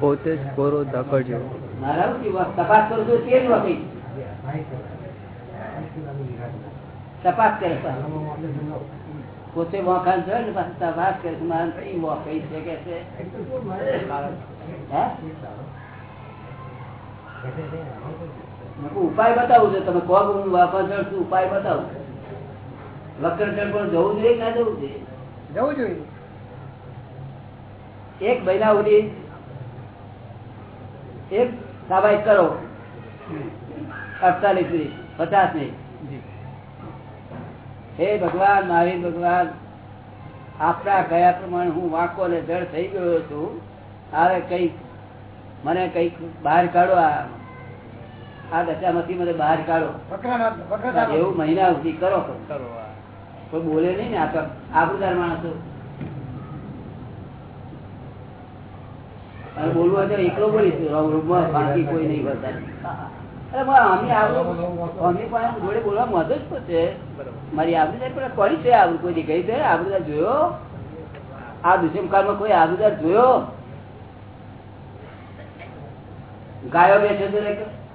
પોતે જ કોરો ધાકડ જેવો મારા શું કહેવું? તપાસ કરજો તે જ વખતે. તપાસ કરે પોતે વખાણ છે ને પાછું તપાસ કરે છે મારે કઈ વખાઈ છે કે છે? ઉપાય બતાવું છે. તમે કહો કે હું વાપર છું ઉપાય બતાવું. વક્રચર પણ જવું જોઈએ ના જવું જોઈએ? જવું જોઈએ. એક મહિના સુધી એક સાબાઈ કરો. અડતાલીસ મિનિટ પચાસ મિનિટ. હે ભગવાન મારી ભગવાન આપણા ગયા પ્રમાણે હું વાંકો ને જળ થઈ ગયો છું. હવે કંઈક મને કંઈક બહાર કાઢો આ. આ દશામાંથી મને બહાર કાઢો. એવું મહિના સુધી કરો. કોઈ બોલે નહીં ને આ તો આબુદાર માણસો. અને બોલવું તો એકલો બોલીશું રૂમમાં બાકી કોઈ નહીં જોયો ગાયો બેસે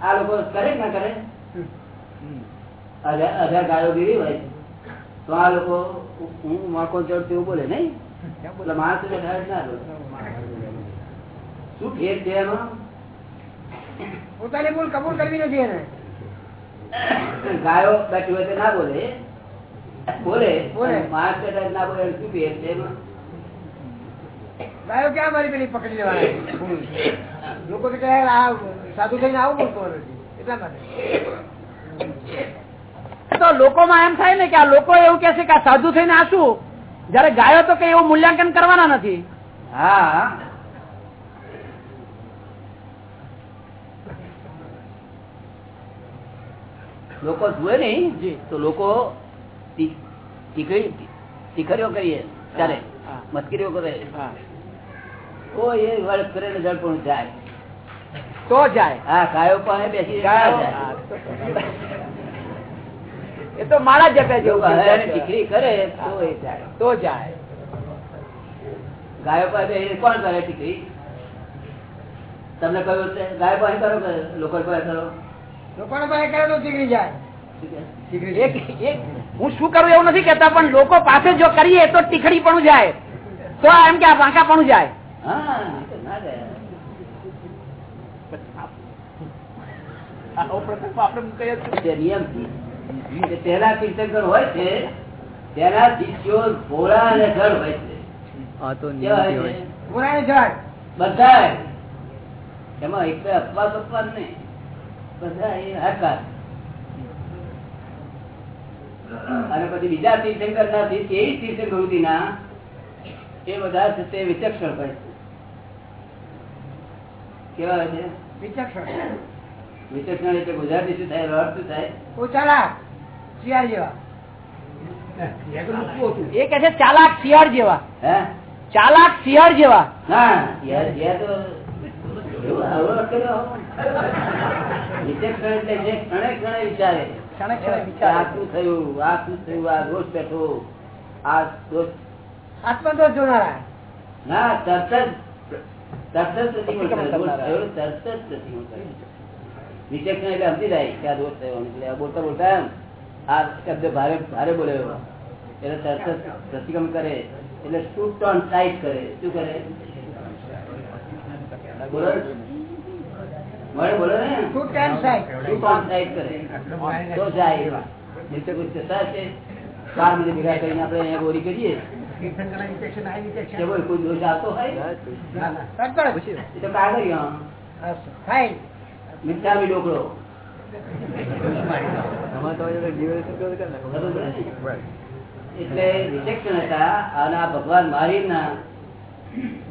આ લોકો કરે ના કરે હજાર ગાયો બીવી હોય તો આ લોકો હું માકો ચડ તેવું બોલે નહીં માણસ ના. શું ફેર છે એમાં પોતાની ભૂલ કબૂલ કરવી નથી એને. ગાયો બેઠી હોય ના બોલે. બોલે બોલે. માણસ કદાચ ના બોલે શું ફેર છે એમાં? ગાયો ક્યાં મારી પેલી પકડી લેવાના? લોકો તો કહે સાધુ થઈને આવું બોલતો નથી એટલા માટે. તો લોકોમાં એમ થાય ને કે આ લોકો એવું કે છે કે આ સાધુ થઈને આ શું જયારે ગાયો તો કઈ એવું મૂલ્યાંકન કરવાના નથી. હા. લોકો જુએ નહીં તો લોકો ટીકરીઓ કરીએ ચાલે. મસ્કરીઓ કરે. તો એ વર્ષ કરે ને જળ પણ જાય તો જાય. હા ગાયો પાસે બેસી જાય. એ તો મારા જપે જો ગાયોને કરે તો એ જાય. તો જાય. ગાયો પાસે કોણ કરે ટીકડી તમને કહ્યું ગાયો પાસે કરો લોકો પાસે કરો? હું શું કરું એવું નથી કેતા પણ લોકો પાસે જો કરીએ તો ટીખડી પણ જાય. તો એમ કે આ પાંખા પણ જાય. હા નહીં તો ના જાય. તે નિયમથી. તે પહેલા તીર્થંકર હોય છે તેના શિષ્યો ભોળા અને જળ હોય છે. બધા એમાં એક અપવાદ અપવાદ નહીં. બધા એ અને પછી બીજા તીર્થંકર ના તે તીર્થંકર ના એ બધા છે તે વિચક્ષણ હોય છે. કેવા હોય છે? વિચક્ષણ. વિચક્ષણ એટલે ગુજરાતી શું થાય? અર્થ શું થાય? ઓછાલા શિયાળ જેવા. એ કે છે ચાલાક શિયાળ જેવા. હે? ચાલાક શિયાળ જેવા. હા શિયાળ યાર તો એટલે જે ક્ષણે ક્ષણે વિચારે. ક્ષણે ક્ષણે કે આ શું થયું? આ શું થયું? આ દોષ બેઠો. આ દોષ આત્મદોષ જોનારા. ના તરત જ. તરત જ પ્રતિક્રમણ કરે. દોષ કરનારા. થયો ને તરત જ વિચક્ષણ એટલે સમજી જાય કે આ દોષ થયો. એટલે બોલતા બોલતા એમ આ શબ્દ ભારે ભારે બોલે એટલે તરત જ પ્રતિક્રમ કરે. એટલે શું ટોન ટાઈટ કરે? શું કરે? બોલો. ને? મિથ્યાવી ડોકડો ને? એટલે રિજેક્શન હતા અને આ ભગવાન મહાવીરના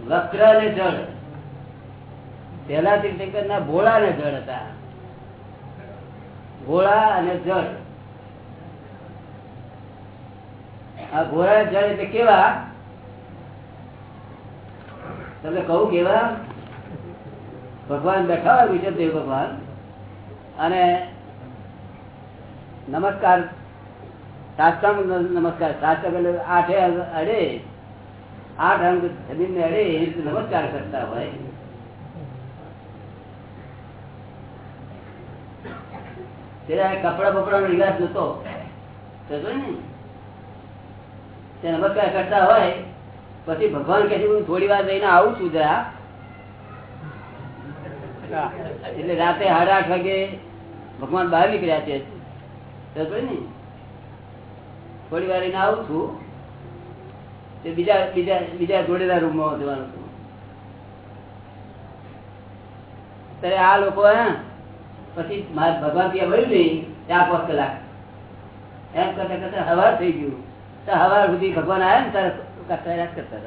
વક્ર ને જળ પેલા તીર્થંકર ના ભોળા ને જળ હતા. ભોળા અને જળ. આ ભોળા જળ એટલે કેવા? તમને કહું કેવા? ભગવાન બેઠા હોય વિષમદેવ ભગવાન, અને નમસ્કાર, સાષ્ટાંગ નમસ્કાર, સાષ્ટાંગ એટલે આઠે અડે, આઠ અંગ જમીન ને અડે નમસ્કાર કરતા હોય. ત્યારે કપડા બપડા નો રિવાજ નતો. ને. નમસ્કાર કરતા હોય, પછી ભગવાન કે થોડી વાર જઈને આવું છું જરા એટલે રાતે સાડા આઠ વાગે ભગવાન બહાર નીકળ્યા છે. થોડી વાર એને આવું છું. તે બીજા બીજા બીજા જોડેલા રૂમમાં જવાનું છું ત્યારે આ લોકો હે પછી મારે ભગવાન ત્યાં મળ્યું નહીં ચાર પાંચ કલાક. એમ કરતા કરતા હવાર થઈ ગયું. તો હવાર સુધી ભગવાન આવ્યા ને ત્યારે કરતા યાદ કરતા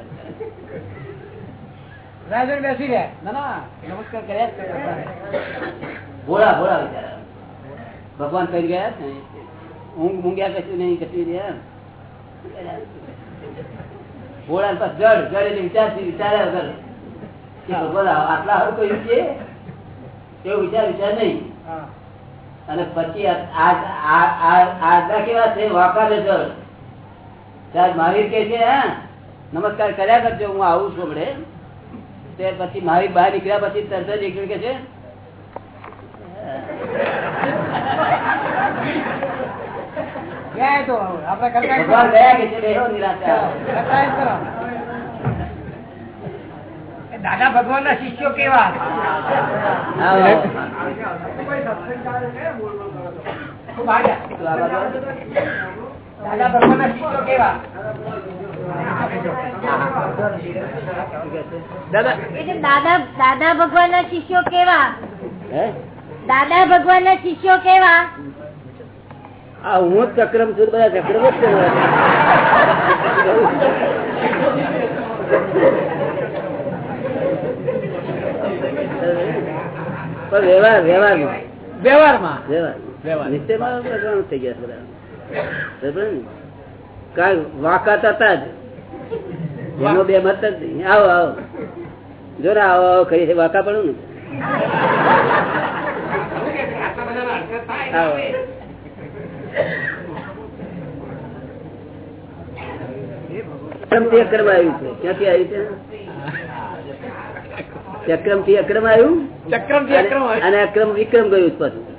રાજન બેસી ના ના નમસ્કાર કર્યા જ ભોળા ભોળા બિચારા. ભગવાન કરી ગયા ને ઊંઘ મૂંગ્યા કશું નહીં કશું રહ્યા. ભોળા પર જડ જડ એટલે વિચારથી વિચાર્યા વગર. ભગવાન આટલા હારું કહ્યું છે? એવો વિચાર વિચાર નહીં. અને પછી આજના કેવા છે? વાપરે જળ ત્યાં મહાવીર કે છે હા નમસ્કાર કર્યા કરજો હું આવું છું હમણે. તે પછી મહાવીર બહાર નીકળ્યા પછી તરત જ એક કે છે ભગવાન ગયા કે છે બેહો દાદા ભગવાન ના શિષ્યો કેવા. દાદા ભગવાન ના શિષ્યો કેવા? દાદા. દાદા દાદા ભગવાન ના શિષ્યો કેવા? દાદા ભગવાન ના શિષ્યો કેવા? આ હું જ ચક્રમ છું બધા ચક્રમ જ કરવા પણ વ્યવહાર વ્યવહારમાં વ્યવહારમાં? વ્યવહાર. નિશ્ચયમાં થઈ ગયા બધા. બરાબર વાકાત હતા જ. એનો બે મત જ નહીં. આવો આવો. જો ને આવો આવો કરી વાંકા પડું ને? આવો. ચક્રમ આવ્યું છે. ક્યાંથી આવ્યું છે? ચક્રમથી અક્રમ આવ્યું? ચક્રમથી અક્રમ અને- અક્રમ વિક્રમ ગયું પાછું.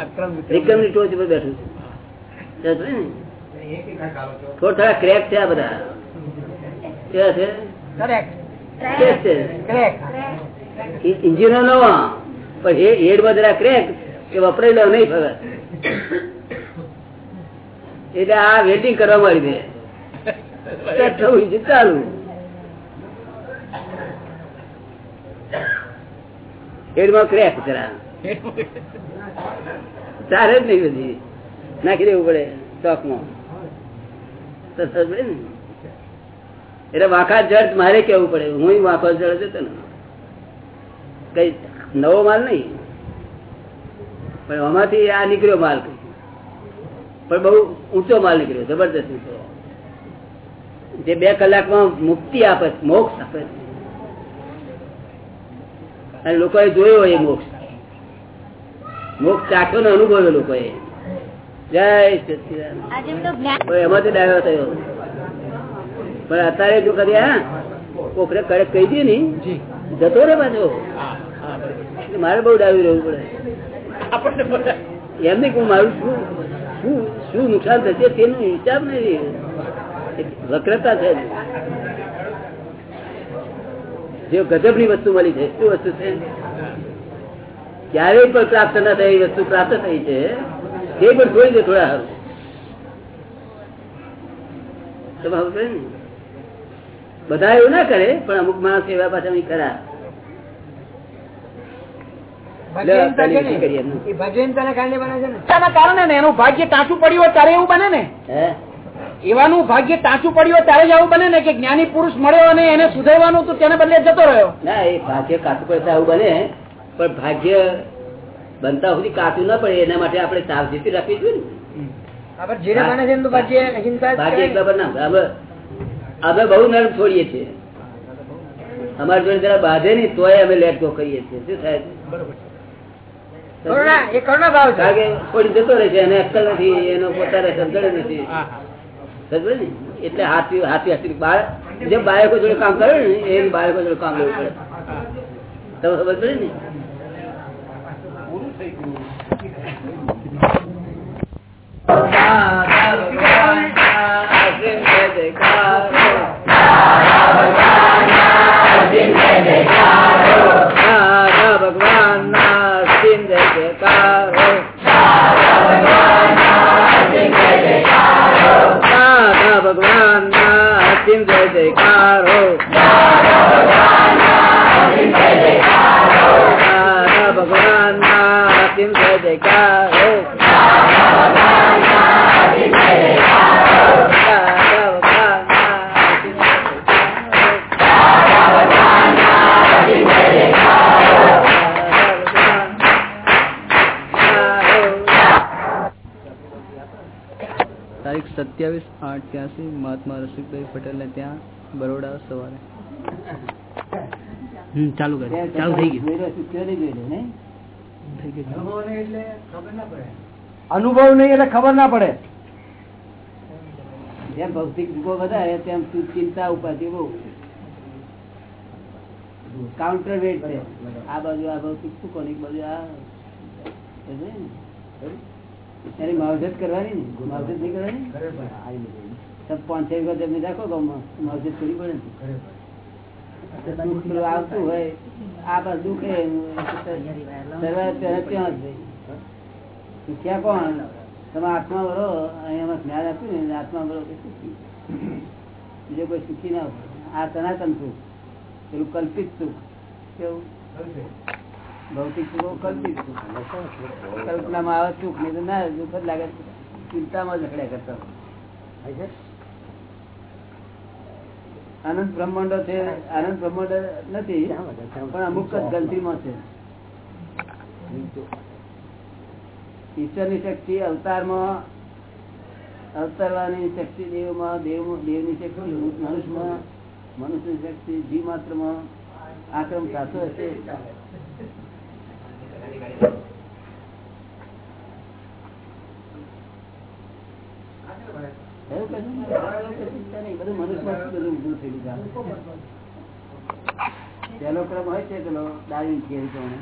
અક્રમ વિક્રમની ટોચ પર બેઠું? થોડા થોડા ક્રેક છે આ બધા. કેવા છે? કરેક્ટ ક્રેક છે? કરેક્ટ ઈ ઇન્જિનો નો પણ હે- હેડમાં જરા ક્રેક એ વપરાયેલો નહીં ફગત એટલે આ વેલ્ડિંગ કરવા મળી દે થવું ચાલુ. હેડમાં ક્રેક કરા ચાલે જ નહીં બધી. નાખી દેવું પડે ચોકમાં. એટલે વાંકા જડ મારે કેવું પડે. હું વાંકો જડ જતો ને કઈ નવો માલ નહીં. પણ આમાંથી આ નીકળ્યો માલ પણ બહુ ઊંચો માલ નીકળ્યો જબરદસ્ત ઊંચો. જે બે કલાકમાં મુક્તિ આપે, મોક્ષ આપે. છે. અને લોકોએ જોયો એ મોક્ષ. મોક્ષ ચાખ્યો ને અનુભવ્યો લોકોએ. જય સચિદાનંદ. આજે એમનું જ્ઞાન પણ એમાંથી ડાયો થયો. પણ અત્યારે જો કદી હા કોકરે કડક કહી દે ને જતો રે પાછો. મારે બહુ ડાવી રહેવું પડે. એમ નહીં કે હું મારું શું શું શું નુકસાન થશે તેનો હિસાબ નહીં. વક્રતા છે જે ગજબની વસ્તુ મળી છે શું વસ્તુ છે? ક્યારેય પણ પ્રાપ્ત ના થાય વસ્તુ પ્રાપ્ત થઈ છે તે પણ છોડી દે થોડા ને? બધા એવું ના કરે પણ અમુક માણસ એવા પાછા ખરા. ભજન તને કારણે બને છે ને એના ભાગ્ય ટાંચું પડ્યું હોય ત્યારે એવું બને ને? હે? એવાનું ભાગ્ય ટાંચું પડ્યું ત્યારે જ આવું બને ને કે જ્ઞાની પુરુષ મળ્યો અને એને સુધારવાનું તો તેને બદલે જતો રહ્યો. ના એ ભાગ્ય કાચું પડે આવું બને પણ ભાગ્ય બનતા સુધી કાચું ના પડે એના માટે આપણે સાવચેતી રાખવી જોઈએ અમે બહુ નરમ છોડીએ છીએ. અમારી જોડે જરા બાધે નહીં તોય અમે લેટ ગો કરીએ છીએ. શું થાય કરુણા ભાવ છે. થોડી જતો રહે છે એને અક્કલ નથી એનો પોતાને સમજણ નથી. એટલે હાથી હાથી હાથી બાર જે બાળકો જોડે કામ કરે ને એ બાળકો જોડે કામ લેવું પડે. તમે ખબર પડે ને? દાદા સત્યાવીસ આઠ ત્યાંસી મહાત્મા રસિકભાઈ પટેલને ત્યાં બરોડા સવારે. ચાલુ કરે. ચાલુ થઈ ગયું. અનુભવ નહીં એટલે ખબર ના પડે. અનુભવ નહીં એટલે ખબર ના પડે. જેમ ભૌતિક ભૂગો વધારે તેમ ચિંતા ઉપાધિ બહુ. કાઉન્ટર વેટ છે. આ બાજુ આ ભૌતિક સુખો ની બાજુ આ? એની માવજત કરવાની ને? માવજત નહીં કરવાની? પાંચ છ વખત એમને રાખો ગામમાં માવજત કરવી પડે ને. આવતું હોય. આ બસ દુખે ત્યાં જ ક્યાં કોણ? તમે આત્મા ભરો અહીંયા જ્ઞાન આપ્યું ને આત્મા ભરો કે સુખી બીજો કોઈ સુખી ના આ સનાતન સુખ પેલું કલ્પિત સુખ. કેવું? ભૌતિક સુખ કલ્પિત સુખ કલ્પનામાં આવે સુખ નહીં તો ના દુઃખ જ લાગે. ચિંતામાં ઝઘડ્યા કરતા આનંદ બ્રહ્માંડો છે આનંદ બ્રહ્માંડ નથી પણ અમુક જ ગણતરીમાં છે. ઈશ્વરની શક્તિ અવતારમાં અવતરવાની શક્તિ દેવમાં દેવ દેવની શક્તિ મનુષ્યમાં મનુષ્યની શક્તિ જીવ માત્રમાં આક્રમ સાચો હશે એવું કશું નહીં. એવું કશું છે નહીં. બધું મનુષ્યમાં જ બધું ઊભું થયેલું છે. પહેલો ક્રમ હોય છે પેલો ડાર્વિન પ્રમાણે.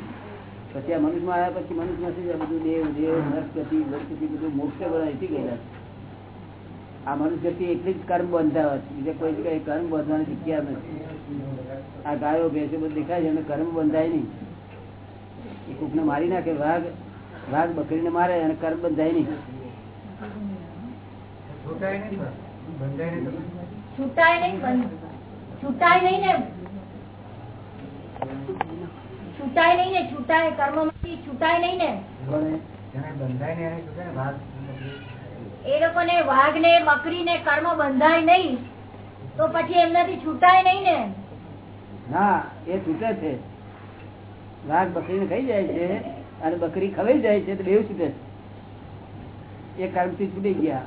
પછી આ મનુષ્યમાં આવ્યા પછી મનુષ્યમાંથી આ બધું દેવ દેવ નરસ્પતિ વનસ્પતિ બધું મોક્ષ અહીંથી ગયેલા આ મનુષ્ય એટલી જ કર્મ બંધાવા છે. કોઈ કઈ કર્મ બંધવાની જગ્યા નથી. આ ગાયો, ભેંસો બધું દેખાય છે અને કર્મ બંધાય નહીં. એ કોકને મારી નાખે, વાઘ વાઘ બકરીને મારે અને કર્મ બંધાય નહીં. છૂટાય નહીં છૂટાય ને. છૂટાય નહીં ને છૂટાય. કર્મમાંથી છૂટાય નહીં ને. એ છૂટે ને વાઘ ને બકરી ને કર્મ બંધાય નહીં તો પછી એમનાથી છૂટાય નહીં ને. ના એ છૂટે છે. વાઘ બકરીને ખાઈ જાય છે અને બકરી ખવાઈ જાય છે તો બેવ છૂટે છે. એ કર્મથી છૂટી ગયા.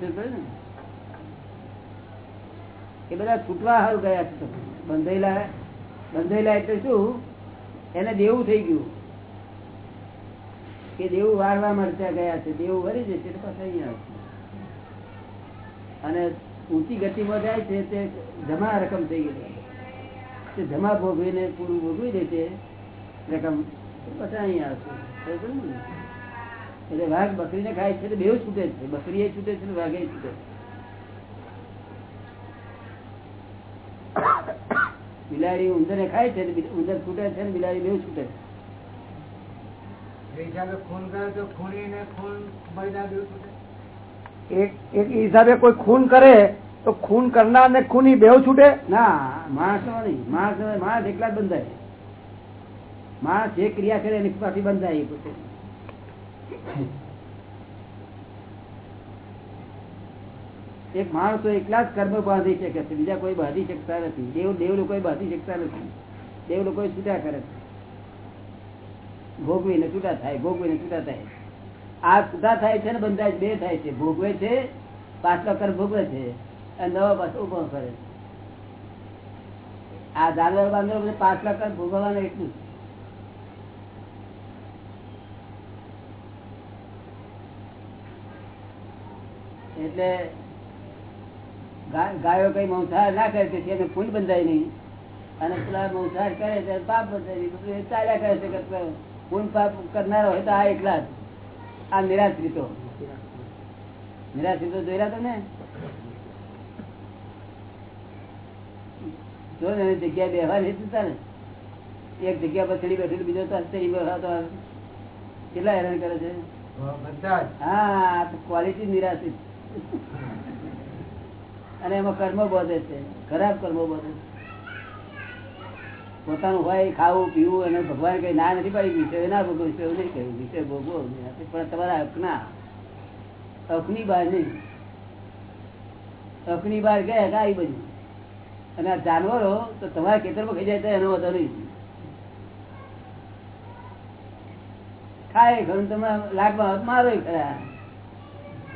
ને? એ બધા છૂટવા હારું ગયા છે. બંધાયેલા બંધાયેલા એટલે શું? એને દેવું થઈ ગયું. કે દેવું વારવા મળતા ગયા છે. દેવું વરી જશે પાછા અહીંયા આવશે. અને ઊંચી ગતિમાં જાય છે તે જમા રકમ થઈ ગઈ. તે જમા ભોગવીને પૂરું ભોગવી દે છે રકમ પછી અહીંયા આવશે. એટલે વાઘ બકરીને ખાય છે તો બેવ છૂટે છે. બકરી એ છૂટે છે વાઘ છૂટે છે. બિલાડી ઉંદરને ખાય છે ઉંદર છૂટે છે ને બિલાડી બે છૂટે છે. એક હિસાબે કોઈ ખૂન કરે તો ખૂન કરનાર ને ખૂની બેવ છૂટે? ના માણસ નહીં. માણસ માણસ એકલા જ બંધાય માણસ જે ક્રિયા કરે એની પાછી બંધાય એ પોતે એક માણસો એકલા જ કર્મ બાંધી શકે છે, બીજા કોઈ બાંધી શકતા નથી. દેવ દેવ લોકો બાંધી શકતા નથી. દેવ લોકો છૂટા કરે ભોગવીને છૂટા થાય, ભોગવીને છૂટા થાય. આ છૂટા થાય છે ને બંધાય બે થાય છે. ભોગવે છે, પાછલો કર ભોગવે છે અને નવા પાછો ઊભો કરે. આ જાનવર બાંધવ પાછલા કર્મ ભોગવવાનું એટલું એટલે ગાયો કઈ મંસાહાર ના કરે તેથી એને પુણ્ય બંધાય નહીં? અને પેલા મંસાહાર કરે ત્યારે પાપ બંધાય નહીં. ચાલ્યા કરે છે પુણ્ય પાપ કરનારો હોય તો આ એકલા આ નિરાશ્રિતો નિરાશ્રિતો જોયેલા તમે? જો ને એની જગ્યાએ બેહવા નહીં થતા એક જગ્યા પર ચડી બેઠેલું બીજો તો એ બેઠા તો કેટલા હેરાન કરે છે? હા ક્વોલિટી નિરાશિત અને એમાં કર્મ બધે છે, ખરાબ કર્મો બધે પોતાનું હોય, ખાવું, પીવું અને ભગવાન કઈ ના નથી પાડી, વિષય ના ભોગવો, વિષય નહીં કહ્યું વિષય ભોગવો પણ તમારા હકના હકની બહાર નહીં. હકની બહાર ગયા કે આવી બધું. અને આ જાનવરો, તો તમારા ખેતરમાં ખાઈ જાય તો એનો વધુ નહીં ખાય, ઘણું તમે લાગમાં મારો ખરા.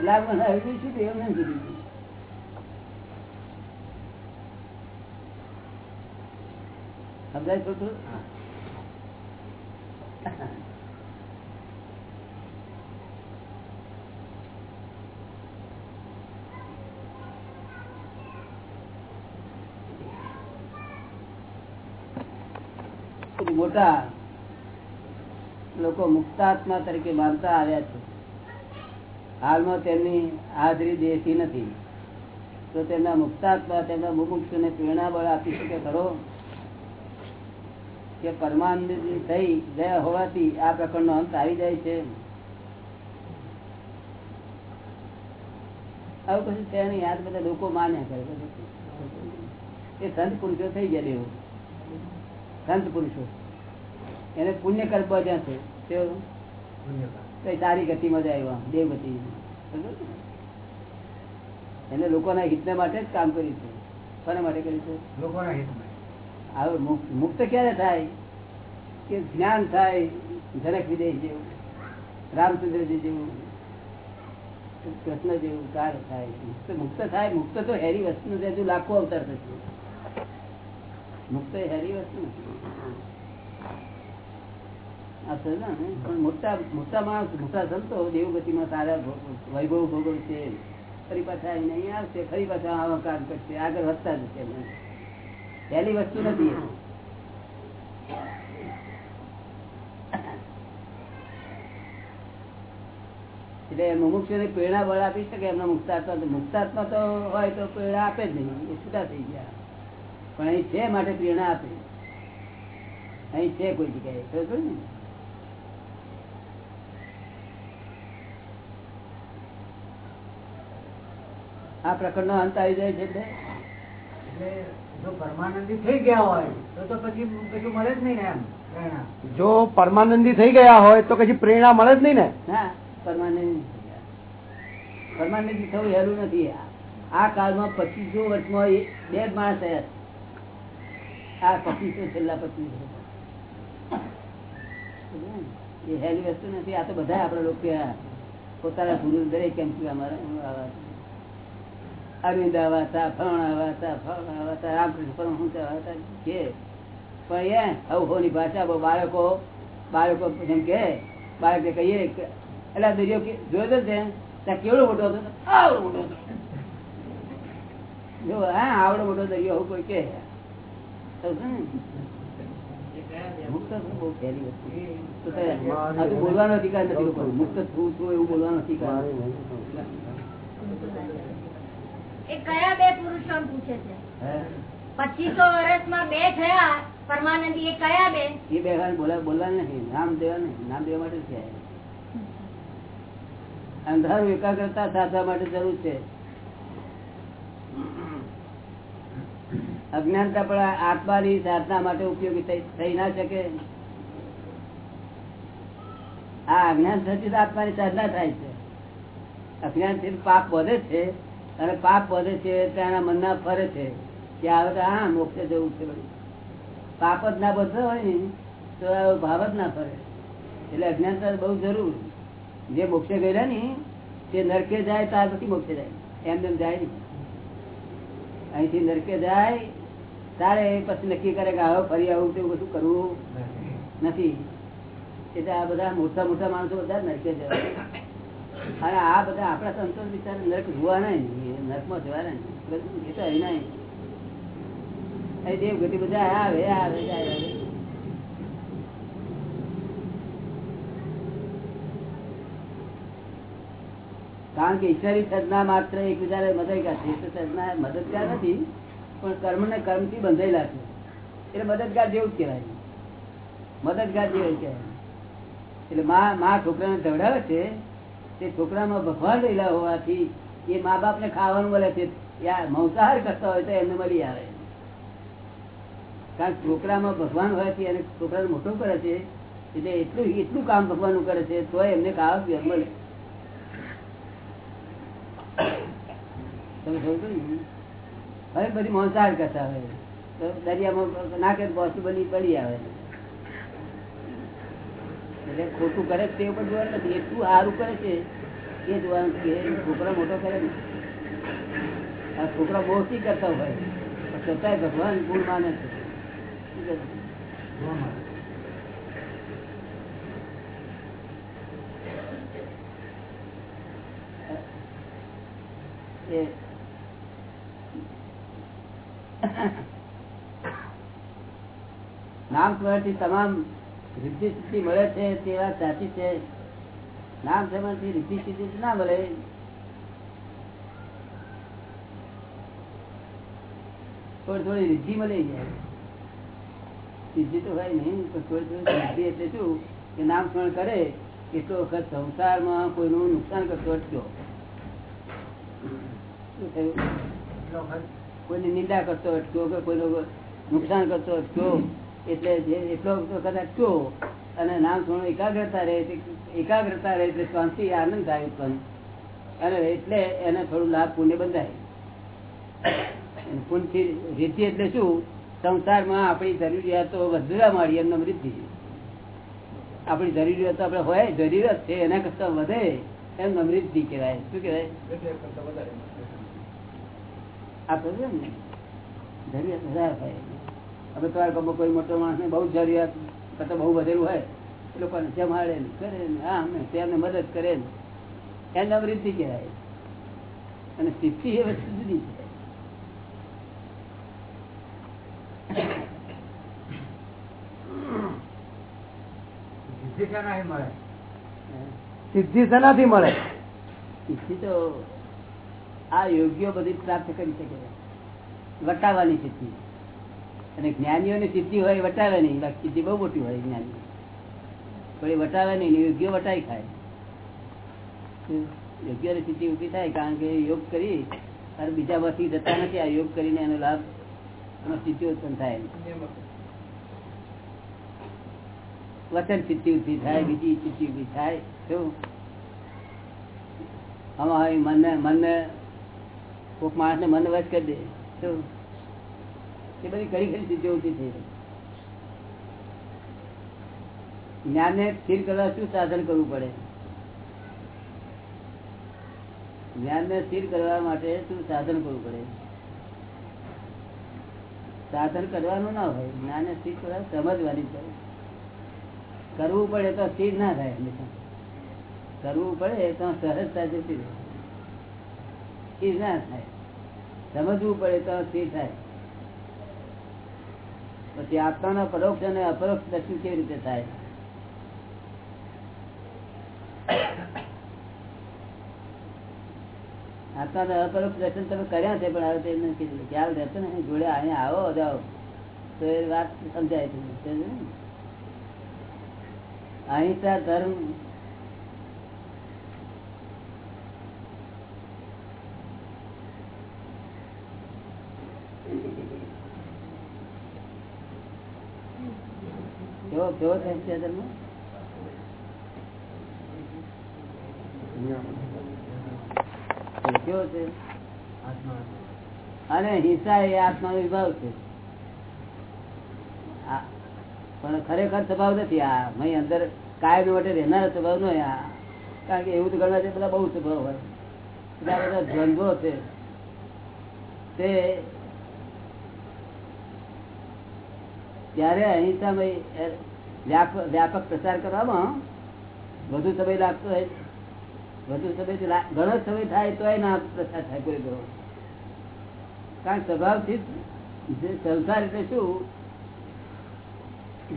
લાગમાં ના શું એમ નથી સમજાય થોડું મોટા લોકો મુક્તાત્મા તરીકે માનતા આવ્યા છે. હાલમાં તેમની હાજરી દેતી નથી. તો તેમના મુક્તાત્મા તેમના મુમુક્ષુને પ્રેરણા બળ આપી શકે ખરો? કે પરમાનંદ થઈ ગયા હોવાથી આ પ્રકરણનો અંત આવી જાય છે. આવું કશું છે નહીં યાદ બધા લોકો માન્યા કરે એ સંત પુરુષો થઈ ગયા દેવું. સંત પુરુષો. એને પુણ્ય કલ્પ જ્યાં છે તે તારી સારી ગતિમાં જાય એવા દેવ ગતિ એને લોકોના હિતને માટે જ કામ કર્યું છે. કોના માટે કર્યું છે? લોકોના હિતમાં હવે મુક્ત ક્યારે થાય? કે જ્ઞાન થાય જનક વિદેશ જેવું, રામચંદ્રજી જેવું, કૃષ્ણ જેવું કાર થાય? મુક્ત મુક્ત થાય? મુક્ત તો હેરી વસ્તુ નથી હજુ લાખો અવતાર થશે. મુક્ત હેરી વસ્તુ? પણ મોટા મોટા માણસ, મોટા સંતો દેવગતિમાં સારા વૈભવ ભોગવશે. ફરી પાછા આવીને અહીંયા આવશે, ફરી પાછા આવા કામ કરશે, આગળ વધતા જશે. પહેલી વસ્તુ નથી. એટલે મુમુક્ષુ ને પ્રેરણા બળ આપી શકે, એમના મુક્તાત્મા મુક્તાત્મા તો હોય તો પ્રેરણા આપે જ નહીં, એ છૂટા થઈ ગયા. પણ અહીં છે માટે પ્રેરણા આપે. અહીં છે કોઈ જગ્યાએ, ખબર ને? આ પ્રકરણ નો અંત આવી જાય છે જો પરમાનંદી થઈ ગયા હોય તો તો પછી કશું મળે જ નહીં ને એમ પ્રેરણા. જો પરમાનંદી થઈ ગયા હોય તો પછી પ્રેરણા મળે જ નહીં ને? પરમાનન્ટ થવું હેલું નથી. આ કાળમાં પચીસો વર્ષમાં બે માણસ આ પચીસો છેલ્લા પચીસો એ હેલી વસ્તુ નથી આ તો બધા આપડે લોકો પોતાના ગુરુ દરેક કેમ કે અમારા. અરવિંદ આવા હતા ફણ આવા હતા ફળ આવા હતા રામકૃષ્ણ પરમહંસ આવા હતા? કે પણ એ અવહોની ભાષા બાળકો બાળકો જેમ કે બાળકને કહીએ એટલે દરિયો જોયો તો છે ત્યાં કેવડો મોટો હતો? આવડો મોટો જો, હા, આવડો મોટો દરિયો આવું કોઈ કે છે. બોલવાનો અધિકાર નથી મુક્ત થવું છું એવું બોલવાનો અધિકાર. એ કયા બે પુરુષો પૂછે છે? પચીસો વર્ષમાં બે થયા પરમાનંદી એ કયા બે? એ બે વાર બોલા નહીં નામ દેવા નહીં નામ દેવા માટે છે અંધારું એકાગ્રતા સાધવા માટે જરૂર છે. અજ્ઞાનતા પણ આત્માની સાધના માટે ઉપયોગી થઈ ના શકે. આ અજ્ઞાન થતી આત્માની સાધના થાય છે. અજ્ઞાનથી પાપ વધે છે. અને પાપ વધે છે, તેના મનના ફરે છે, કે આવે તો હા, મોક્ષે જવું છે પાપ જ ના બધો હોય તો ભાવ જ ના ફરે. એટલે અજ્ઞાનતા બહુ જરૂર. જે મોક્ષે ગયેલા ને, તે નરકે જાય, ત્યાર પછી મોક્ષે જાય. એમ એમ જાય નહીં. અહીંથી નરકે જાય, તારે પછી નક્કી કરે કે આવો, ફરી આવું તેવું બધું કરવું નથી. એટલે આ બધા મોટા મોટા માણસો બધા નરકે જાય. અને આ બધા આપણા સંતોષ વિચાર નરક જોવા નહીં. કારણ કે ઈશ્વરી સદના માત્ર એકબીજાને મદદગાર છે એ સદના મદદગાર નથી, પણ કર્મ ને કર્મથી બંધાયેલા છે. એટલે મદદગાર જેવું જ કહેવાય. મદદગાર જેવું કહેવાય. એટલે મા મા છોકરાને ધવડાવે છે, તે છોકરામાં ભગવાન રહેલા હોવાથી એ મા બાપ ને ખાવાનું મળે છે. મંસાહાર કરતા હોય તો એમને મળી આવે. કારણ છોકરામાં ભગવાન હોય છે અને છોકરાને મોટો કરે છે, એટલે એટલું એટલું કામ ભગવાનનું કરે છે, તો એમને ખાવા મળે. તમે હવે બધી મોંસાહાર કરતા હોય. તો દરિયામાં નાખે પોસિબલી પડી આવે. એટલે ખોટું કરે તે ઉપર જોવાનું નથી. એટલું સારું કરે છે એ જોવાનું કે છોકરા મોટો કરે ને, આ છોકરા બહુથી કરતા હોય? છતાંય ભગવાન ગુણ માને છે. નામ સ્વરથી તમામ રિદ્ધિ સિદ્ધિ મળે છે તેવા સાચી છે. નામ સ્મરણથી રીતિ સ્થિતિ ના મળે. થોડી થોડી રીતિ મળી જાય. સિદ્ધિ તો હોય નહીં પણ થોડી થોડી સિદ્ધિ એટલે શું? કે નામ સ્મરણ કરે એટલો વખત સંસારમાં કોઈનું નુકસાન કરતો અટક્યો શું થયું? કોઈની નિંદા કરતો અટક્યો કે કોઈનું નુકસાન કરતો અટક્યો એટલે જે એટલો વખત અટક્યો અને નામ સ્મરણ એકાગ્રતા રહે એકાગ્રતા રહે એટલે શાંતિ, આનંદ થાય ઉત્પન્ન. અને એટલે એને થોડું લાભ પુણ્ય બંધાય. પુણ્યથી રીતિ એટલે શું? સંસારમાં આપણી જરૂરિયાતો વધવા મળી એમને વૃદ્ધિ. આપણી જરૂરિયાતો આપણે હોય, જરૂરિયાત છે, એના કરતા વધે એમ સમૃદ્ધિ કહેવાય. શું કહેવાય? આપણે તો ને, જરૂરિયાત વધારે થાય. હવે ગામમાં કોઈ મોટો માણસ ને બહુ જરૂરિયાત, કરતા બહુ વધેલું હોય. લોકોને જમાડે ને કરે ને આમ તેમને મદદ કરે ને. એને વૃદ્ધિ કહેવાય. અને સિદ્ધિ એ વસ્તુ જુદી છે. સિદ્ધિ શેનાથી મળે? સિદ્ધિ તો આ યોગ્ય બધી પ્રાપ્ત કરી શકે વટાવાની સિદ્ધિ. અને જ્ઞાનીઓની સિદ્ધિ હોય વટાવે નહીં બાકી સિદ્ધિ બહુ મોટી હોય જ્ઞાની પણ એ વટાવે નહીં યોગ્ય વટાઈ ખાય. યોગ્ય સ્થિતિ ઊભી થાય, કારણ કે યોગ કરી, અને બીજા માંથી જતા નથી, આ યોગ કરીને એનો લાભ એનો સ્થિતિ ઉત્પન્ન થાય વચન સિદ્ધિ ઊભી થાય, બીજી સ્થિતિ ઊભી થાય શું આમાં હવે મનને મનને, કોઈક માણસને મન વચ કરી દે શું એ બધી ઘણી ઘણી સિદ્ધિઓ ઊભી થઈ જ્ઞાનને સ્થિર કરવા શું સાધન કરવું પડે? જ્ઞાન ને સ્થિર કરવા માટે શું સાધન કરવું પડે? સાધન કરવાનું ના હોય, જ્ઞાનને સ્થિર કરવા સમજવાની છે કરવું પડે તો સ્થિર ના થાય કરવું પડે તો સહજતા જતી રહે સ્થિર ના થાય. સમજવું પડે તો સ્થિર થાય. પછી આત્માના પરોક્ષ અને અપરોક્ષ દર્શન કેવી રીતે થાય? આત્માના અપરોક્ષ દર્શન તમે કર્યા છે, પણ હવે તે નથી કીધું ખ્યાલ રહેશે ને જોડે અહીંયા આવો, જાઓ. તો એ વાત સમજાય છે અહિંસા ધર્મ કેવો કેવો થાય છે ધર્મ? કેવો છે? અને હિંસા એ આત્મા વિભાવ છે પણ ખરેખર સ્વભાવ નથી. આ મય અંદર કાયમ માટે રહેનારો સ્વભાવ નો આ, કારણ કે એવું તો ગણવા છે બધા બહુ સ્વભાવ હોય. બધા બધા દ્વંદ્વો છે. તે ત્યારે અહિંસામય વ્યાપ- વ્યાપક પ્રચાર કરવામાં વધુ સમય લાગતો હોય. વધુ ઘણો સમય થાય તો ના પ્રચાર થાય કોઈ ગયો કારણ સ્વભાવથી સંસાર એટલે શું?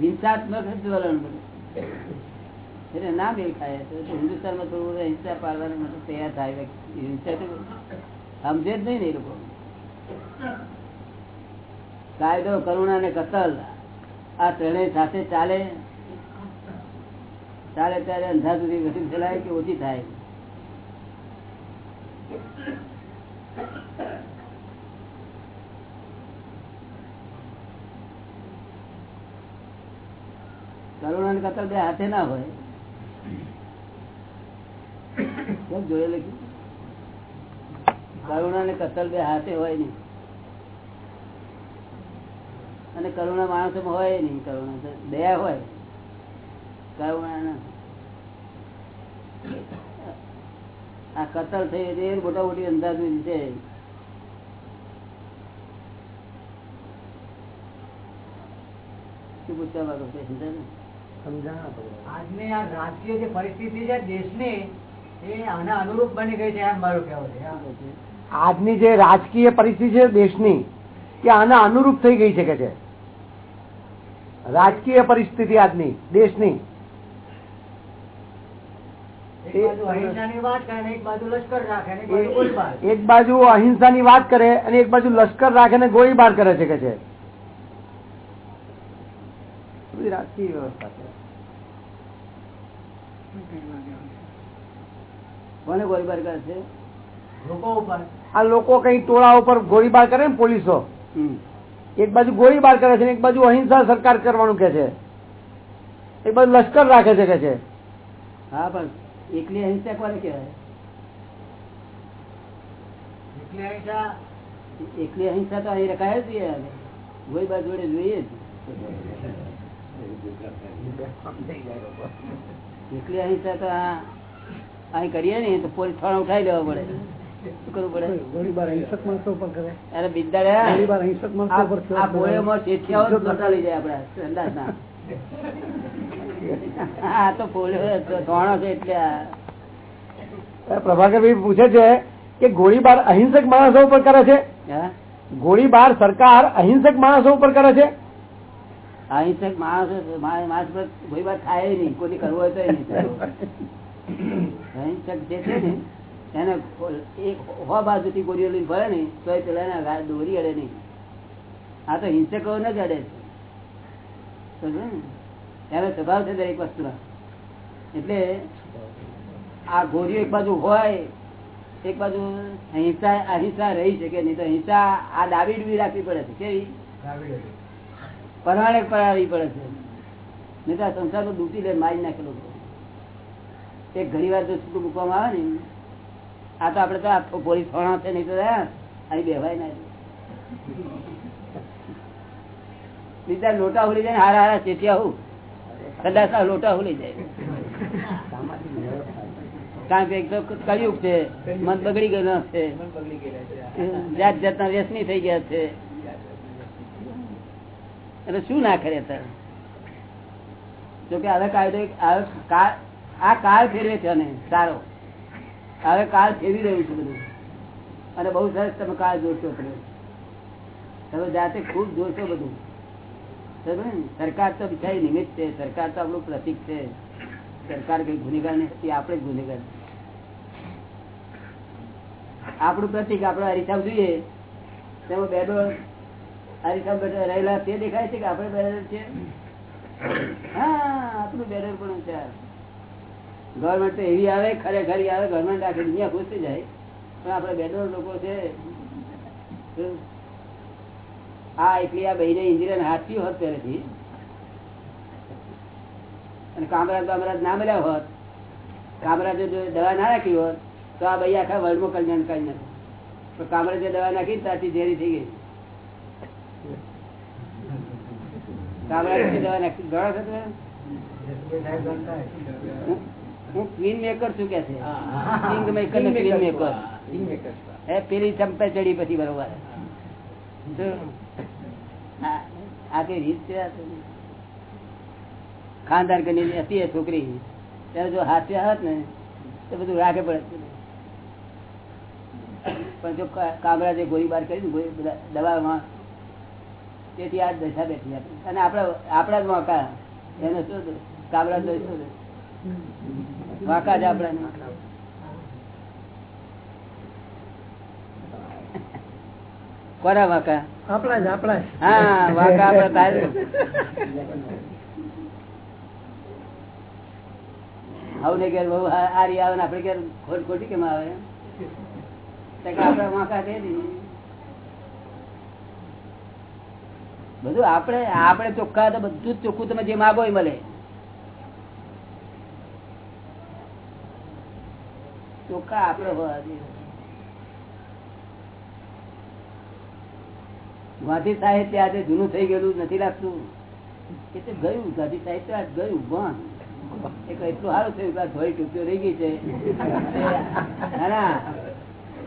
હિંસાત્મક જ વલણ બને. એટલે ના મેળ ખાય. હિન્દુસ્તાનમાં થોડું હિંસા પાડવાનું માટે તૈયાર થાય હિંસા તો સમજે જ નહીં ને એ લોકો. કાયદો, કરુણા ને કતલ આ ત્રણેય સાથે ચાલે. ચાલે ત્યારે અંધા સુધી ગતિ ચલાય કે ઓછી થાય? કરુણા ને કતલ બે હાથે ના હોય. કેમ જોયે લખ્યું કરુણા ને કતલ બે હાથે હોય નહીં. અને કરુણા માણસો હોય નહીં. કરુણા દયા હોય. કરુણા આ કતલ થઈ એ મોટા મોટી અંદાજ છે. શું પૂછવા માંગો છો? આજની આ રાજકીય જે પરિસ્થિતિ છે દેશની એ આના અનુરૂપ બની ગઈ છે એમ મારું કહેવું છે. છે? આજની જે રાજકીય પરિસ્થિતિ છે દેશની કે આના અનુરૂપ થઈ ગઈ છે કે છે? રાજકીય પરિસ્થિતિ આજની દેશની એક બાજુ અહિંસાની વાત કરે ને એક બાજુ લશ્કર રાખે ને એક બાજુ એક બાજુ અહિંસાની વાત કરે અને એક બાજુ લશ્કર રાખે ને ગોળીબાર કરે છે કે છે. રાજકીય વ્યવસ્થા કોને ગોળીબાર કરે છે? આ લોકો કઈ ટોળા ઉપર ગોળીબાર કરે ને પોલીસો? એક બાજુ ગોળીબાર કરે છે ને એક બાજુ અહિંસા સરકાર કરવાનું કે છે. એક બાજુ લશ્કર રાખે છે કે છે. હા પણ એકલી અહિંસા કોને કહેવાય? અહિંસા એકલી અહિંસા તો અહીં રખાય જ ગોળીબાર જોડે જોઈએ જ. એકલી અહિંસા તો આ અહીં કરીએ ને તો પોલીસ થાણા ઉઠાવી લેવા પડે. શું કરવું પડે? આ તો ધોણો છે એટલે પ્રભાકરભાઈ પૂછે છે કે ગોળીબાર અહિંસક માણસો ઉપર કરે છે? ગોળીબાર સરકાર અહિંસક માણસો ઉપર કરે છે? અહિંસક માણસ માણસ પર ગોળીબાર થાય નહીં કોઈ કરવો હોય તો નહીં અહિંસક જે છે ને એને એક હો બાજુથી ગોળીઓ લઈને ભરે ને તો પેલા એના દોરી અડે નહીં. આ તો હિંસકો ને જ અડે છે? એનો સ્વભાવ છે દરેક વસ્તુનો. એટલે આ ગોરીઓ એક બાજુ હોય એક બાજુ હિંસા અહિંસા રહી શકે નહીં તો હિંસા આ ડાબી ડૂબી રાખવી પડે છે. કેવી? પરવાણે પરાવી પડે છે. નહીં તો આ સંસાર ડૂબી લે મારી નાખેલો એક ઘણી વાર જો છૂટું મૂકવામાં આવે ને આ તો આપડે તો પોલીસ ફોણા છે નહીં તો અહીં બેવાય ના બીજા લોટા હોલી જાય ને હારા હારા ચેટિયા હું કદાચ આ લોટા હોલી જાય. કારણ કે એક તો કળિયુગ છે, મન બગડી ગયેલો છે. જાત જાતના વ્યસની થઈ ગયા છે. એટલે શું ના કરે અત્યારે જોકે હવે કાયદો આ કાળ ફેરવે છે અને સારો. હવે કાળ ફેરવી રહ્યું છે બધું. અને બહુ સરસ તમે કાળ જોશો તમે. તમે જાતે ખૂબ જોશો બધું? સરકાર તો બિચારી નિમિત્ત છે. સરકાર તો આપણું પ્રતિક છે. સરકાર કઈ ગુનેગાર નથી આપણે ગુનેગાર. આપણું પ્રતિક આપણો હરિસાબ જોઈએ. તેમાં બે હરિસાબ રહેલા તે દેખાય છે કે આપણે બેડર છે? હા, આપણું બેડર પણ છે. ગવર્મેન્ટ એવી આવે, ખરેખર આવે, ગવર્મેન્ટ આખી દુનિયા ખુશ થઈ જાય. પણ આપણે બેડર લોકો છે. આ એટલે આ બહેને ઇન્જિનિયર હાથ્યું હોત પહેલેથી. અને કામરાજ બામરાજ ના મળ્યા હોત કામરાજે જો દવા ના રાખી હોત તો આ ભાઈ આખા વર્લ્ડમાં કલ્યાણ કરી નાખે પણ કામરાજે દવા નાખી ત્યાંથી ઝેરી થઈ ગઈ. કામરાજે દવા નાખી. ગણો છે તમે? હું- હું ક્વીન મેકર છું કે છે? કિંગ મેકર ને ક્વીન મેકર એ પેલી ચંપે ચડી પછી બરોબર? આ- કઈ ખાનદાર કરી હતી છોકરી, ત્યારે જો હાથે હોત ને, તો બધું રાખે પડે. પણ જો કાગડા જે ગોળીબાર કરી બધા દવામાં તેથી આ દશા બેઠી આપણી. અને આપણા આપણા જ વાંકા. એનો શું કાગડા દોષ શું? વાંકા જ આપણા કોના વાકા? આપણા જ આપણા હા વાકા આપણા તારે. આવને ઘેર બહુ આરી આવે ને ઘેર ખોટ ખોટી કેમ આવે? તો કે આપણે વાંકા દે. બધું આપણે આપણે ચોખ્ખા તો બધું જ ચોખ્ખું તમે જે માગો એ મળે. ચોખ્ખા આપણે હોવા જોઈએ. ગાંધી સાહિત્ય આજે જૂનું થઈ ગયેલું નથી લાગતું. કે તે ગયું ગાંધી સાહિત્ય આજ ગયું પણ એક એટલું સારું થયું કે ધોઈ ટૂંકીઓ રહી ગઈ છે. ના ના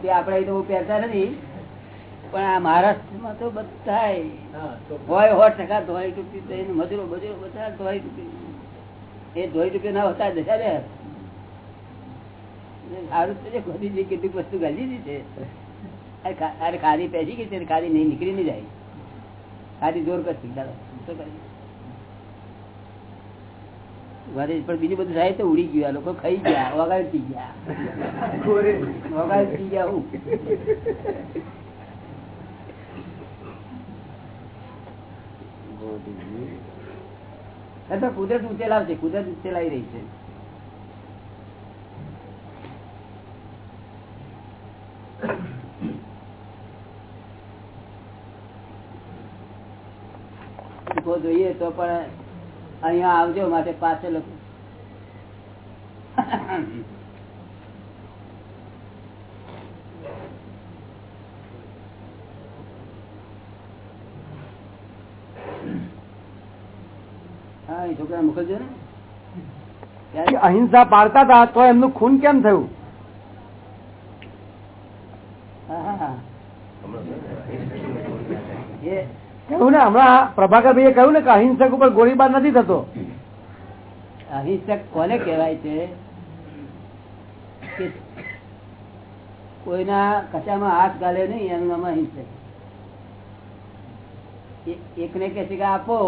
તે આપણે તો પહેરતા નથી. પણ આ મહારાષ્ટ્રમાં તો બધા હોય સો ટકા ધોઈ ટૂંકી થઈને મજૂરો મજૂરો બધા ધોઈ ટૂંકી. એ ધોઈ ટૂંકી ના હોતા દશા બે સારું છે ગોધીજી કેટલીક વસ્તુ ગાલી દીધી છે. અરે ખા- ખાદી પહેરી ગઈ છે ખાદી નહીં નીકળી નહીં જાય. ખાદી જોર કરતી ચાલો. શું કરીએ? ગાડી પણ બીજું બધું થાય તો ઉડી ગયું લોકો ખાઈ ગયા વગાડતી ગયા. વગાડી ગયા હું? તો કુદરત ઉચેલાવશે લાવશે કુદરત ઉચેલાવી લાવી રહી છે. શીખવો જોઈએ તો પણ અહીંયા આવજો માટે હા, એ છોકરા મોકલજો ને. અહિંસા પાડતા હતા, તો એમનું ખૂન કેમ થયું હા, હા, હા. એ કહ્યું ને, હમણાં પ્રભાકરભાઈએ કહ્યું ને કે અહિંસક ઉપર ગોળીબાર નથી થતો. અહિંસક કોને કહેવાય છે? કે કોઈના કચામાં હાથ ગાલે નહીં, એનું નામ અહિંસક. એકને કે છે કે આપો.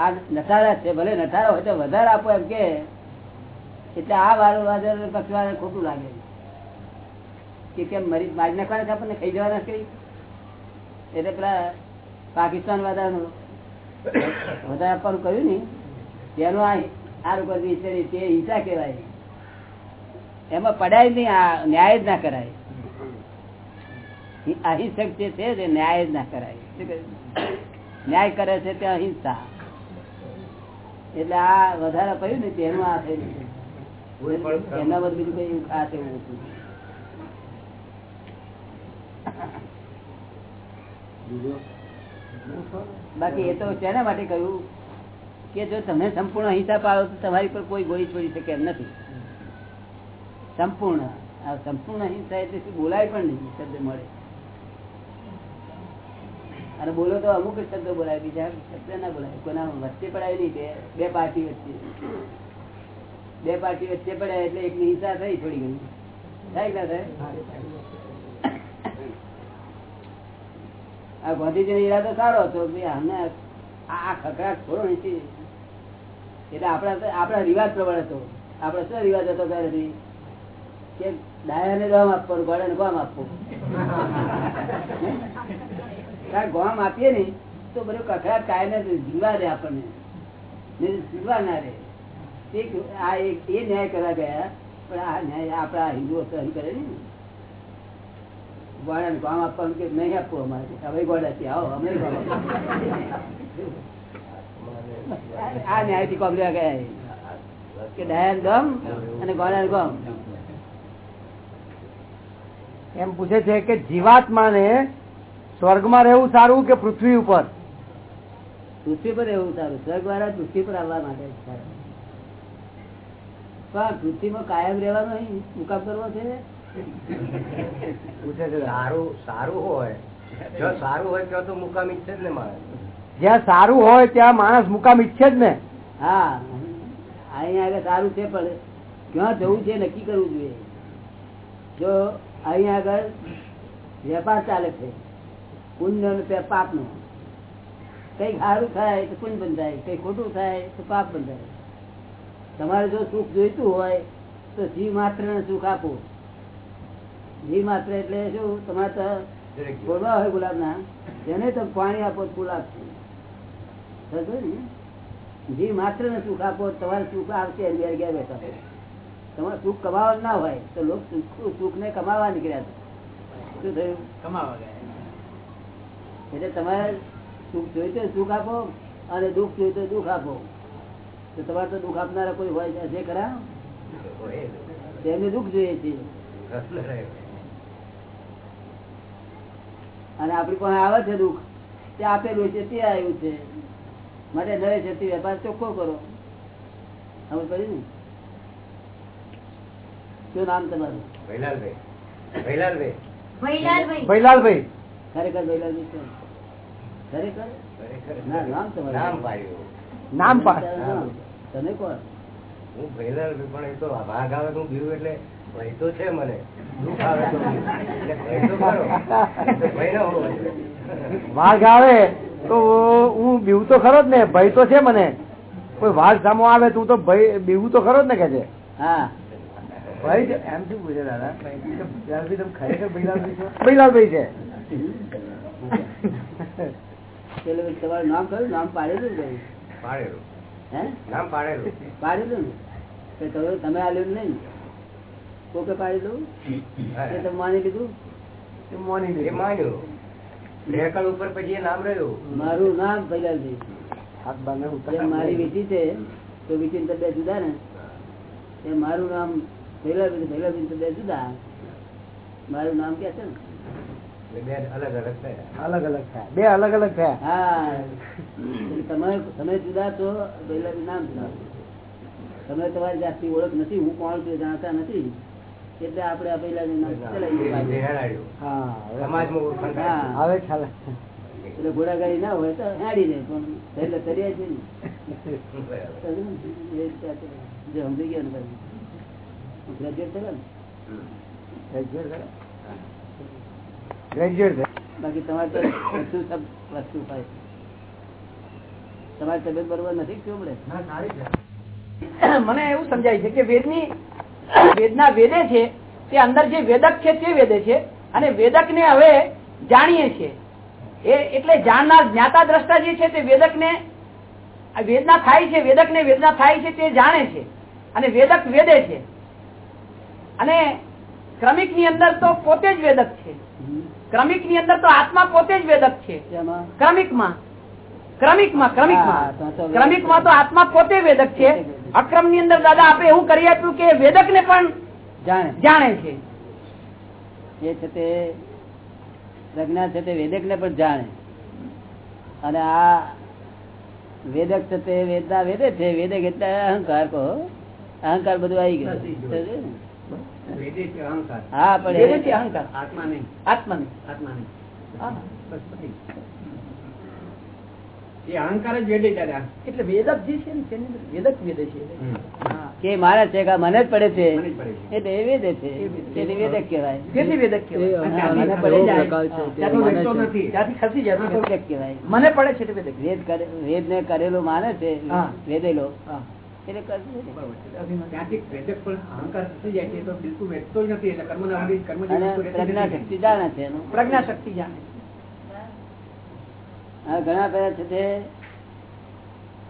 આ નટારા છે, ભલે નટારા હોય તો વધારે આપો એમ કે. એટલે આ વારો વાદર પક્ષવાળા ખોટું લાગે કે કેમ મરી, મારી નાખવાના આપણને? ખાઈ જવાના કઈ? એટલે પેલા પાકિસ્તાન વાળાનું વધારે આપવાનું કહ્યું ને તેનું આ લોકો તે હિંસા કહેવાય. એમાં પડાય નહીં, આ ન્યાય જ ના કરાય. અહિંસક જે છે તે ન્યાય જ ના કરાય. ન્યાય કરે છે તે અહિંસા. એટલે આ વધારે પડ્યું ને, તેનું આ થયું. એના બીજું કઈ આ થયું હતું બાકી એ તો તેના માટે કહ્યું? કે જો તમે સંપૂર્ણ હિસાબ આવો તો તમારી પર કોઈ ગોળી છોડી શકે એમ નથી. સંપૂર્ણ. આ સંપૂર્ણ અહિંસા એટલે શું? બોલાય પણ નહીં શબ્દ મળે. અને બોલો તો અમુક જ શબ્દ બોલાય બીજા શબ્દ ના બોલાય. કોના વચ્ચે પડાય નહીં બે બે પાર્ટી વચ્ચે. બે પાર્ટી વચ્ચે પડાય એટલે એક હિંસા થઈ થોડી ઘણી. થાય ના થાય. આ ગાંધીજી નો ઈરાદો સારો હતો અમને આ ખકરા થોડો નથી એટલે આપણા આપણા રિવાજ પ્રમાણે હતો આપડે શું રિવાજ હતો ત્યારે કે ડાયાને ગામ આપવાનું ગોળાને ગામ આપવું. કારણ ગામ આપીએ ને, તો બધું કકડાટ કાયમ જીવા દે આપણને. જીવા ના રે એક આ એક એ ન્યાય કરવા ગયા, પણ આ ન્યાય આપણા હિન્દુઓ સહન કરે ને ગોળાને કામ આપવાનું કે નહીં આપવું અમારે. હવે ગોળાથી આવો અમે આ ન્યાયથી કોમ લેવા ગયા કે ડાયન ગમ અને ગોડા ગમ. એમ પૂછે છે કે જીવાત્માને સ્વર્ગમાં રહેવું સારું કે પૃથ્વી ઉપર? પૃથ્વી પર રહેવું સારું. સ્વર્ગ વાળા પૃથ્વી પર આવવા માટે. પણ પૃથ્વીમાં કાયમ રહેવાનો મુકામ કરવો છે? પૂછે છે સારું સારું હોય. જો સારું હોય તો તો મુકામ ઈચ્છે જ ને મારે જ્યાં સારું હોય ત્યાં માણસ મુકામ ઈચ્છે જ ને. હા અહીંયા આગળ સારું છે પણ ક્યાં જવું છે નક્કી કરવું જોઈએ. જો અહીંયા આગળ વેપાર ચાલે છે પુણ્ય નો પાપ નો કંઈક સારું થાય તો પુણ્ય બંધાય કઈ ખોટું થાય તો પાપ બંધાય. તમારે જો સુખ જોઈતું હોય તો જીવ માત્ર ને સુખ આપો જીવ માત્ર એટલે શું? તમારે તો છોડવા હોય ગુલાબ ના જેને તમે પાણી આપો તો ફૂલ આપશે ને? માત્ર ને સુખ આપો તમારે સુખ આવશે ઘેર ઘેર બેઠા તમારે સુખ કમાવા ના હોય તો લોકો સુખ ને કમાવા નીકળ્યા છે શું થયું? કમાવા ગયા. એટલે તમારે સુખ જોઈતું સુખ આપો અને દુઃખ જોઈતું દુઃખ આપો. તો તમારે તો દુઃખ આપનારા કોઈ હોય છે ખરા? તેમને દુઃખ જોઈએ છે. અને આપણી પાસે આવે છે દુઃખ. તે આપેલું છે તે આવ્યું છે. માટે નવે છે તે વેપાર ચોખ્ખો કરો. ખબર પડી ને? શું નામ તમારું? ભૈલાલભાઈ. ભૈલાલભાઈ. ભૈલાલભાઈ. ભૈલાલભાઈ. ખરેખર ભૈલાલભાઈ છે? ખરેખર? ના નામ તમારું. નામ પાડ્યું. નામ પા નામ. તમે કોણ? હું ભૈલાલભાઈ પણ એ તો ભાગ આવે તો હું એટલે ભય તો છે મને. દુઃખ આવે તો ભય તો ખરો. ભય ના હોવો વાઘ આવે તો હું બીવું તો ખરો જ ને ભય તો છે મને. કોઈ વાઘ સામો આવે તું તો ભય બીવું તો ખરો જ ને કે છે? હા. ભાઈ એમ શું પૂછે દાદા? તમે ખરેખર ભૈલાલભાઈ છો? પેલું તમારું નામ કયું? નામ પાડેલું ને પાડેલું. હે? નામ પાડેલું. પાડેલું ને? તમે આલ્યું નહીં? કોકે પાડી દઉં? એ માની લીધું? એ મોની એ માન્યું. રેકડ ઉપર પછી નામ રહ્યું. મારું નામ ભૈલાલજી હાથ બાંધે જેમ ઉતાર. મારી વીટી છે તો વીટી તો બે જુદા ને. એમ મારું નામ ભૈલાલજી ભૈલાલજી તો બે જુદા. મારું નામ કે છે ને? બે અલગ અલગ થયા અલગ અલગ થયા બે અલગ અલગ થયા હા. તમે તમે જુદા છો ભૈલાલજી નામ જુદા તમે તમારી જાતની ઓળખ નથી હું કોણ છું જાણતા નથી. એટલે આપણે આ ભૈલાલજી નામ ચલાવીએ એ હેરાડ્યું. હા હવે- સમાજમાં ઓળખાણ થાય. હા હવે ખ્યાલ એટલે ઘોડાગાડી ના હોય તો હેડી જાય પણ એટલે તર્યા છે ને. સમજી ગયા ને ભાઈ. ગ્રેજ્યુએટ થયા ને? ગ્રેજ્યુએટ છે ગ્રેજ્યુએટ છે બાકી તમારે વસ્તુ વસ્તુ થાય તમારી તબિયત બરોબર નથી કેવું મને એવું સમજાય છે કે વેદની વેદના વેદે છે તે અંદર જે વેદક છે તે વેદે છે અને વેદક ને હવે જાણીએ છીએ. એ એટલે જાણનાર જ્ઞાતા દ્રષ્ટા જે છે તે વેદક ને વેદના થાય છે વેદક ને વેદના થાય છે તે જાણે છે અને વેદક વેદે છે. અને ક્રમિકની અંદર તો પોતે જ વેદક છે. ક્રમિકની અંદર તો આત્મા પોતે જ વેદક છે. ક્રમિકમાં ક્રમિકમાં ક્રમિકમાં ક્રમિકમાં તો આત્મા પોતે વેદક છે. અક્રમની અંદર દાદા આપે એવું કરી આપ્યું કે વેદક ને પણ જાણે. જાણે છે. એ છે તે પ્રજ્ઞા છે તે વેદક ને પણ જાણે. અને આ વેદક છે તે વેદના વેદે છે. વેદક એટલે અહંકાર કહો. અહંકાર બધું આવી ગયું. ને? અહંકાર. હા પણ અહંકાર આત્મા નહીં આત્મા નહીં. આત્મા નહીં હા. બસ પતી. એ અહંકાર જ વેદે દાદા એટલે વેદક જે છે ને વેદક વેદે છે. કે મારે છે કે મને જ પડે છે. એટલે એ વેદે છે. તેથી વેદક કહેવાય. કેટલી વેદક કહેવાય. મને પડે છે. કહેવાય. મને પડે વેદક વેદ કરે વેદ ને કરેલો માને છે. વેદેલો. એટલે એટલે પ્રજ્ઞા શક્તિ જાણે છે એનું પ્રજ્ઞા શક્તિ જાણે આ ઘણા બધા છે તે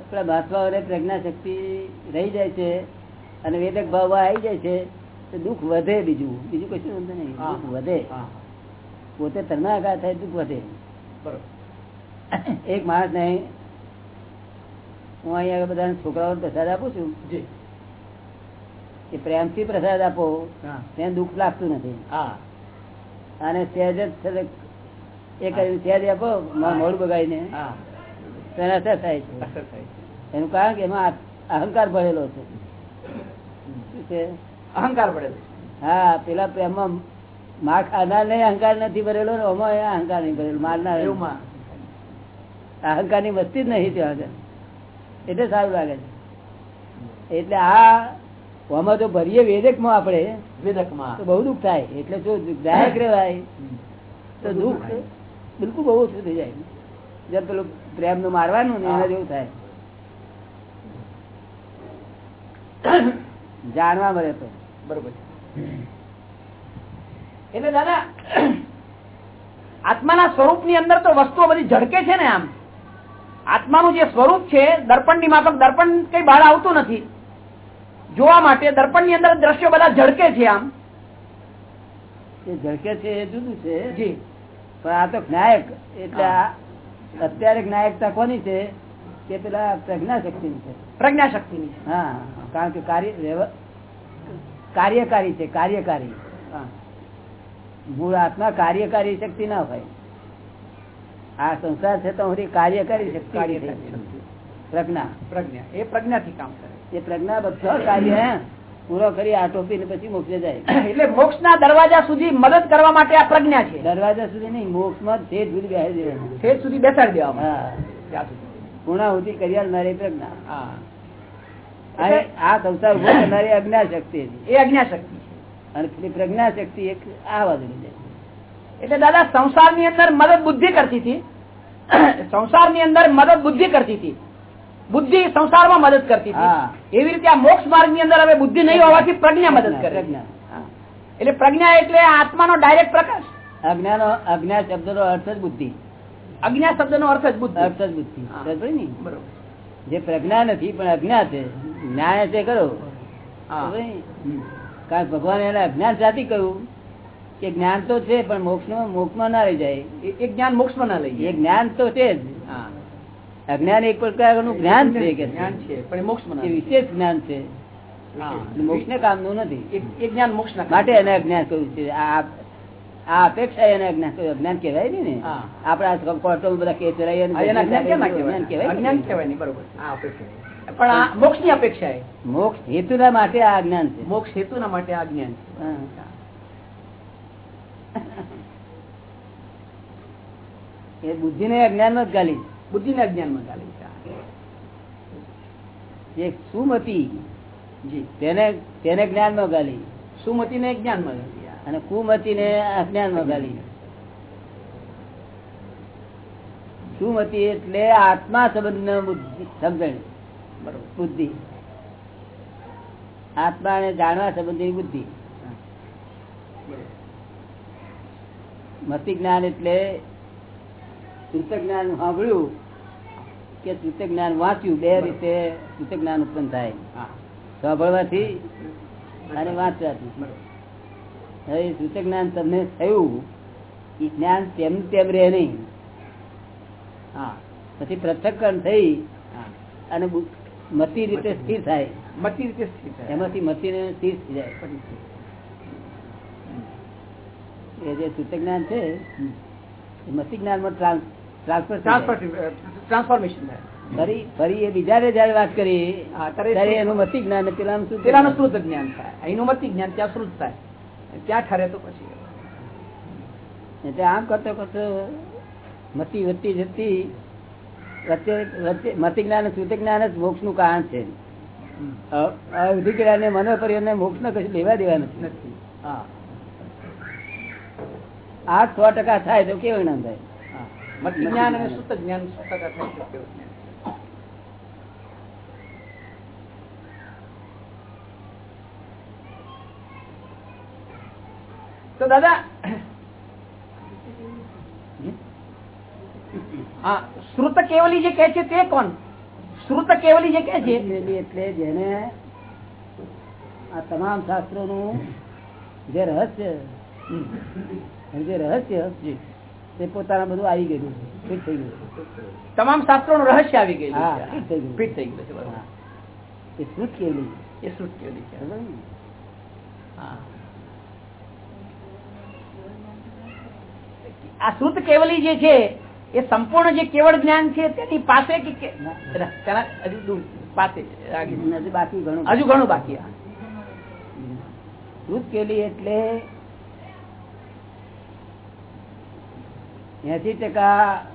આપણા મહાત્માઓને પ્રજ્ઞા શક્તિ રહી જાય છે અને વેદક ભાવ આવી જાય છે તો દુઃખ વધે બીજું. બીજું કશું વાંધો નહીં. દુઃખ વધે. પોતે તરનાકાર થાય દુઃખ વધે. એક માણસ ને હું અહીંયા બધા છોકરાઓને પ્રસાદ આપું છું? કે પ્રેમથી પ્રસાદ આપો. ત્યાં દુઃખ લાગતું નથી. હા. અને સહેજ જ એ કરીને સહેજ આપો મોડ બગાવીને તો એના અસર થાય છે. એનું કારણ કે એમાં અહંકાર ભરેલો છે. અહંકાર ભરેલો હા પેલા પ્રેમમાં માં ખાનાર ને અહંકાર નથી ભરેલો ને આમાં અહંકાર નહીં ભરેલો મારનાર અહંકારની વસ્તી જ નહીં ત્યાં આગળ. એટલે સારું લાગે છે. એટલે આ આમાં જો ભરીએ વેદકમાં આપણે વેદકમાં. તો બહુ દુઃખ થાય. એટલે જો દાયક રેવાય તો દુઃખ બિલકુલ બહુ ઓછું થઈ જાય. જેમ પેલું પ્રેમનું મારવાનું ને એના જેવું થાય. જાણવા મળે તો. બરોબર. એટલે દાદા આત્માના સ્વરૂપની અંદર તો વસ્તુઓ બધી ઝડકે છે ને આમ. આત્માનું જે સ્વરૂપ છે દર્પણની માફક દર્પણ કઈ બહાર આવતું નથી. જોવા માટે દર્પણની અંદર દ્રશ્યો બધા ઝડકે છે આમ. એ ઝડકે છે એ જુદું છે. જી. પણ આ તો જ્ઞાયક એટલે અત્યારે જ્ઞાયકતા કોની છે? કે પેલા પ્રજ્ઞા શક્તિ છે. પ્રજ્ઞા શક્તિની હા કારણ કે કાર્ય કાર્યકારી છે કાર્યકારી. મૂળ આત્મા કાર્યકારી શક્તિ ના હોય. આ સંસાર છે તો હું કાર્યકારી શક્તિ. પ્રજ્ઞા. પ્રજ્ઞા. એ પ્રજ્ઞાથી કામ કરે. એ પ્રજ્ઞા બધા કાર્ય હે, પૂરો કરી આટોપી ને પછી મોક્ષે જાય. એટલે મોક્ષના દરવાજા સુધી મદદ કરવા માટે આ પ્રજ્ઞા છે. દરવાજા સુધી નહીં મોક્ષમાં છે સુધી બેસાડી દેવાનું. ઠેઠ સુધી બેસાડી દેવામાં. પૂર્ણાહુતિ કરી નારી પ્રજ્ઞા. આ સંસાર ઊભો કરનારી અજ્ઞા શક્તિ એ અજ્ઞા શક્તિ અને પ્રજ્ઞા શક્તિ એક આ બાજુ એટલે દાદા સંસારની અંદર મદદ બુદ્ધિ કરતી હતી. સંસારની અંદર મદદ બુદ્ધિ કરતી હતી. બુદ્ધિ સંસારમાં મદદ કરતી હતી. એવી રીતે આ મોક્ષ માર્ગની અંદર હવે બુદ્ધિ નહીં હોવાથી પ્રજ્ઞા મદદ કરે એટલે પ્રજ્ઞા એટલે આત્માનો ડાયરેક્ટ પ્રકાશ. અજ્ઞાનો અજ્ઞા શબ્દ નો અર્થ જ બુદ્ધિ. અજ્ઞા શબ્દ નો અર્થ જ બુદ્ધિ. અર્થ જ બુદ્ધિ. જે પ્રજ્ઞા નથી પણ અજ્ઞા છે. ન્યાય છે કરો? કારણ ભગવાન એને અજ્ઞાન જાતિ કહ્યું કે જ્ઞાન તો છે પણ મોક્ષ મોક્ષમાં ના રહી જાય. એ- જ્ઞાન મોક્ષમાં ના લઈ જાય. જ્ઞાન તો છે જ. હા. અજ્ઞાન એક પ્રકારનું જ્ઞાન છે કે જ્ઞાન પણ. વિશેષ જ્ઞાન છે. મોક્ષ ને કામનું નથી. એ- જ્ઞાન મોક્ષના માટે એને અજ્ઞાન કહ્યું છે. આ અપેક્ષા એને અજ્ઞાન અજ્ઞાન કહેવાય ને. આપડા કોર્ટો બધા કેસ અજ્ઞાન કેમ ના અપેક્ષા પણ મોક્ષ હેતુના માટે આ અજ્ઞાન છે. મોક્ષ હેતુના માટે આ જ્ઞાન છે. એ બુદ્ધિ ને અજ્ઞાનમાં જ ગાલી. બુદ્ધિના જ્ઞાનમાં ચાલે છે જે સુમતી જી તેને તેને જ્ઞાનમાં ગાલી. સુમતિને જ્ઞાનમાં નથી આ. અને કુમતી ને અજ્ઞાનમાં ગાલી. સુમતી એટલે આત્મા સંબંધ બુદ્ધિ સમજણ બરોબર બુદ્ધિ. આત્માને જાણવા સંબંધી બુદ્ધિ. મતિ જ્ઞાન એટલે શુદ્ધ જ્ઞાન સાંભળ્યું કે ચિત્ત જ્ઞાન વાંચ્યું બે રીતે ચિત્ત જ્ઞાન ઉત્પન્ન થાય. સાંભળવાથી અને વાંચવાથી. હવે ચિત્ત જ્ઞાન તમને થયું એ જ્ઞાન તેમ તેમ રહે નહીં. હા. પછી પૃથક્કરણ થઈ હા. અને મતી રીતે સ્થિર થાય. મતી રીતે સ્થિર થાય. એમાંથી મતીને સ્થિર થઈ જાય. એ જે શુદ્ધ જ્ઞાન છે મતિ જ્ઞાનમાં ટ્રાન્સ ટ્રાન્સફોર્મેશન ફરી ફરી એ બીજાને જયારે વાત કરી ત્યારે એનું મતિ જ્ઞાન પેલાનું પેલાનું શ્રુત જ્ઞાન થાય? અહીંનું મતિ જ્ઞાન ત્યાં શ્રુત થાય? ત્યાં ઠરે તો પછી. એટલે આમ કરતો કરતો મતી વધતી જતી વચ્ચે વચ્ચે મતિ જ્ઞાન જ મોક્ષનું કારણ છે. મનો અધિક્રિયા ને મનોપર્ય ને મોક્ષ ને કશું લેવા દેવા નથી. આ સો ટકા થાય તો કેવું નામ થાય? જ્ઞાન અને શુદ્ધ. તો દાદા હા શ્રુત કેવલી જે કહે છે તે કોણ? શ્રુત કેવલી જે કહે છે? એટલે જેને આ તમામ શાસ્ત્રો નું જે રહસ્ય જે રહસ્ય તે પોતાના બધું આવી ગયું ફિટ થઈ ગયું તમામ શાસ્ત્રો નું રહસ્ય આવી ગયું હા, ફિટ થઈ ગયું. ફિટ થઈ. એ શ્રુત કેવલી એ શ્રુત કેવલી છે. આ શ્રુત કેવલી જે છે એ સંપૂર્ણ જે કેવળ જ્ઞાન છે તેની પાસે કે હજુ પાસે. બાકી ઘણું હજુ ઘણું બાકી. શ્રુત કેવલી એટલે એસી ટકા